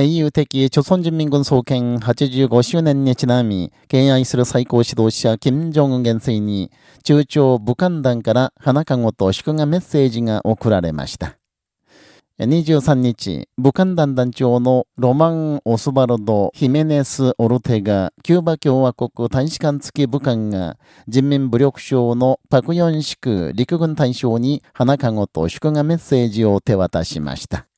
英雄的朝鮮人民軍創建85周年にちなみ、敬愛する最高指導者金正恩元帥に、中朝武漢団から花籠と祝賀メッセージが送られました。23日、武漢団団長のロマン・オスバルド・ヒメネス・オルテガ、キューバ共和国大使館付き武漢が、人民武力省のパクヨンシク陸軍大将に花籠と祝賀メッセージを手渡しました。